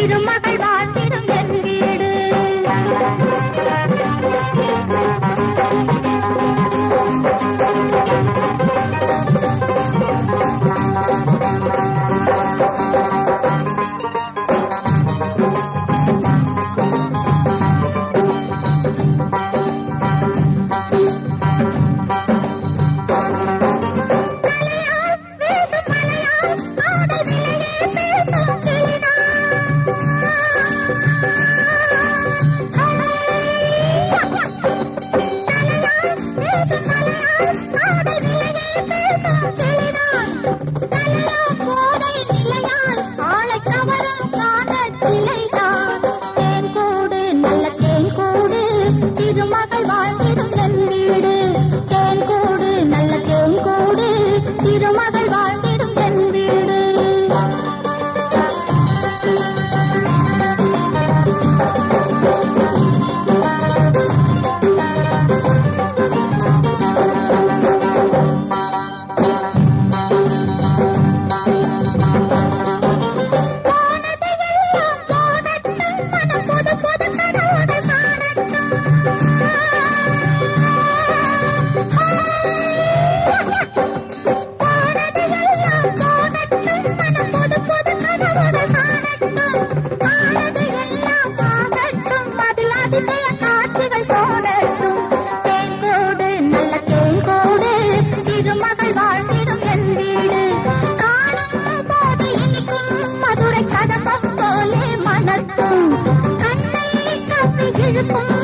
Ir mata Bye.